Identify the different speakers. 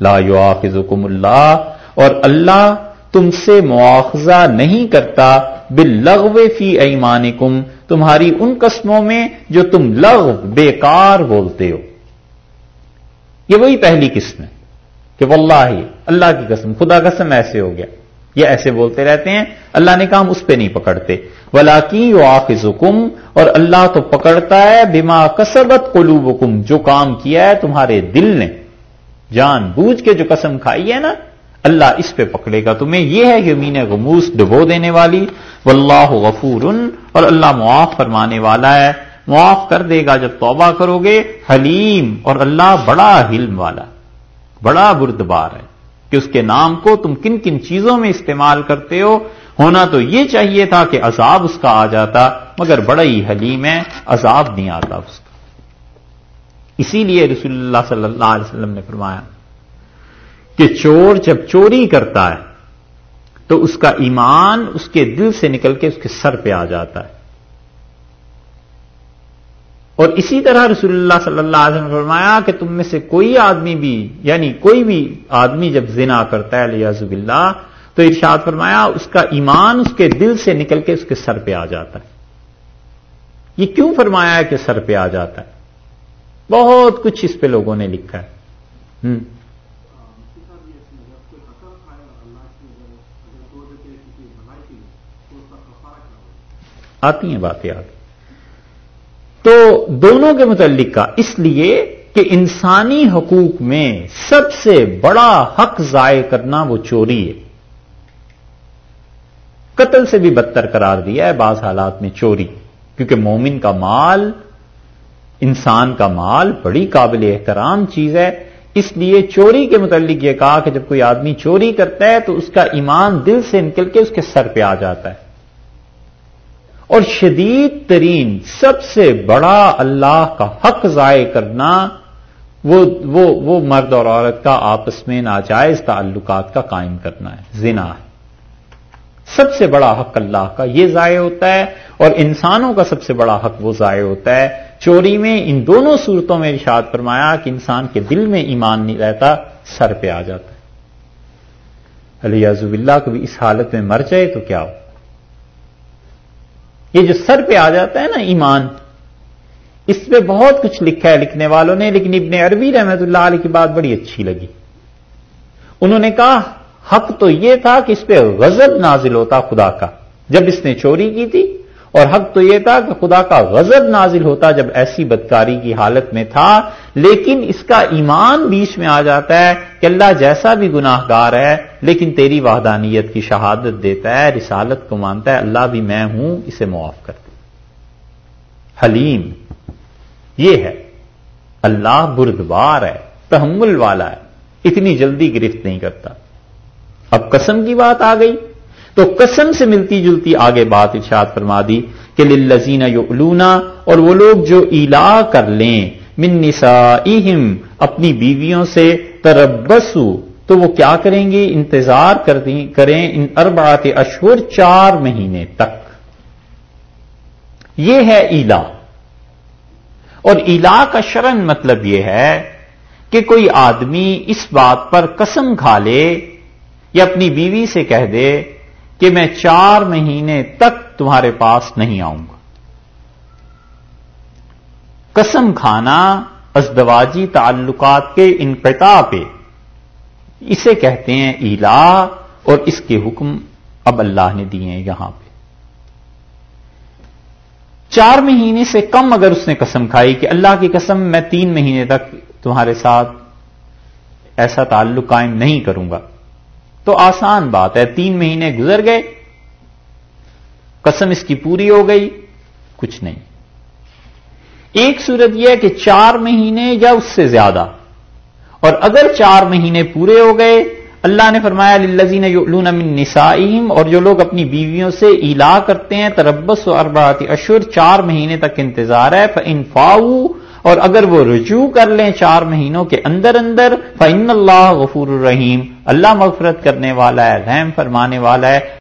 Speaker 1: لا یواخذکم اللہ، اور اللہ تم سے مواخذہ نہیں کرتا، باللغو فی ایمانکم، تمہاری ان قسموں میں جو تم لغو، بیکار بولتے ہو۔ یہ وہی پہلی قسم ہے کہ واللہ، اللہ کی قسم، خدا قسم ایسے ہو گیا۔ یہ ایسے بولتے رہتے ہیں، اللہ نے کہا ہم اس پہ نہیں پکڑتے۔ ولاکی واخذکم اور اللہ تو پکڑتا ہے، بما کسبت قلوبکم، جو کام کیا ہے تمہارے دل نے۔ جان بوجھ کے جو قسم کھائی ہے نا، اللہ اس پہ پکڑے گا۔ تمہیں یہ ہے کہ غموس ڈبو دینے والی۔ واللہ غفور اور اللہ معاف فرمانے والا ہے۔ معاف کر دے گا جب توبہ کرو گے۔ حلیم اور اللہ بڑا حلم والا، بڑا بردبار ہے۔ کہ اس کے نام کو تم کن کن چیزوں میں استعمال کرتے ہو۔ ہونا تو یہ چاہیے تھا کہ عذاب اس کا آ جاتا، مگر بڑا ہی حلیم ہے، عذاب نہیں آتا اس کا۔ اسی لیے رسول اللہ صلی اللہ علیہ وسلم نے فرمایا کہ چور جب چوری کرتا ہے تو اس کا ایمان اس کے دل سے نکل کے اس کے سر پہ آ جاتا ہے۔ اور اسی طرح رسول اللہ صلی اللہ علیہ وسلم نے فرمایا کہ تم میں سے کوئی آدمی بھی یعنی کوئی بھی آدمی جب زنا کرتا ہے، علیہ اللہ تو ارشاد فرمایا اس کا ایمان اس کے دل سے نکل کے اس کے سر پہ آ جاتا ہے۔ یہ کیوں فرمایا ہے کہ سر پہ آ جاتا ہے؟ بہت کچھ اس پہ لوگوں نے لکھا ہے۔ ہوں آتی ہیں باتیں آتی تو دونوں کے متعلق کا اس لیے کہ انسانی حقوق میں سب سے بڑا حق ضائع کرنا وہ چوری ہے۔ قتل سے بھی بدتر قرار دیا ہے بعض حالات میں چوری، کیونکہ مومن کا مال انسان کا مال بڑی قابل احترام چیز ہے، اس لیے چوری کے متعلق یہ کہا کہ جب کوئی آدمی چوری کرتا ہے تو اس کا ایمان دل سے نکل کے اس کے سر پہ آ جاتا ہے۔ اور شدید ترین سب سے بڑا اللہ کا حق ضائع کرنا، وہ وہ وہ مرد اور عورت کا آپس میں ناجائز تعلقات کا قائم کرنا ہے، زنا ہے۔ سب سے بڑا حق اللہ کا یہ ضائع ہوتا ہے اور انسانوں کا سب سے بڑا حق وہ ضائع ہوتا ہے چوری میں ان دونوں صورتوں میں ارشاد فرمایا کہ انسان کے دل میں ایمان نہیں رہتا، سر پہ آ جاتا ہے۔ علی عزب اللہ کو بھی اس حالت میں مر جائے تو کیا ہو؟ یہ جو سر پہ آ جاتا ہے نا ایمان، اس پہ بہت کچھ لکھا ہے لکھنے والوں نے، لیکن ابن عربی رحمت اللہ علیہ کی بات بڑی اچھی لگی۔ انہوں نے کہا، حق تو یہ تھا کہ اس پہ غضب نازل ہوتا خدا کا، جب اس نے چوری کی تھی۔ اور حق تو یہ تھا کہ خدا کا غضب نازل ہوتا جب ایسی بدکاری کی حالت میں تھا، لیکن اس کا ایمان بیچ میں آ جاتا ہے کہ اللہ جیسا بھی گناہ گار ہے، لیکن تیری وحدانیت کی شہادت دیتا ہے، رسالت کو مانتا ہے، اللہ بھی میں ہوں، اسے معاف کر دے۔ حلیم، یہ ہے، اللہ بردبار ہے، تحمل والا ہے، اتنی جلدی گرفت نہیں کرتا۔ اب قسم کی بات آ گئی۔ تو قسم سے ملتی جلتی آگے بات ارشاد فرما دی کہ للزین یولونا اور وہ لوگ جو ایلا کر لیں من نسائہم اپنی بیویوں سے تربسو تو وہ کیا کریں گے؟ انتظار کریں ان اربعات اشور چار مہینے تک۔ یہ ہے ایلا۔ اور ایلا کا شرن مطلب یہ ہے کہ کوئی آدمی اس بات پر قسم کھا لے یا اپنی بیوی سے کہہ دے کہ میں چار مہینے تک تمہارے پاس نہیں آؤں گا۔ قسم کھانا، ازدواجی تعلقات کے انقطاع پہ اسے کہتے ہیں ایلا اور اس کے حکم اب اللہ نے دیے ہیں یہاں پہ۔ چار مہینے سے کم اگر اس نے قسم کھائی کہ اللہ کی قسم میں تین مہینے تک تمہارے ساتھ ایسا تعلق قائم نہیں کروں گا۔ تو آسان بات ہے۔ تین مہینے گزر گئے۔ قسم اس کی پوری ہو گئی۔ کچھ نہیں۔ ایک صورت یہ ہے کہ چار مہینے یا اس سے زیادہ۔ اور اگر چار مہینے پورے ہو گئے، اللہ نے فرمایا للزین من نسائیم اور جو لوگ اپنی بیویوں سے ایلا کرتے ہیں تربس و اربات اشر، چار مہینے تک انتظار ہے فاؤ اور اگر وہ رجوع کر لیں چار مہینوں کے اندر اندر فعن اللہ غفور الرحیم اللہ مغفرت کرنے والا ہے، رحم فرمانے والا ہے۔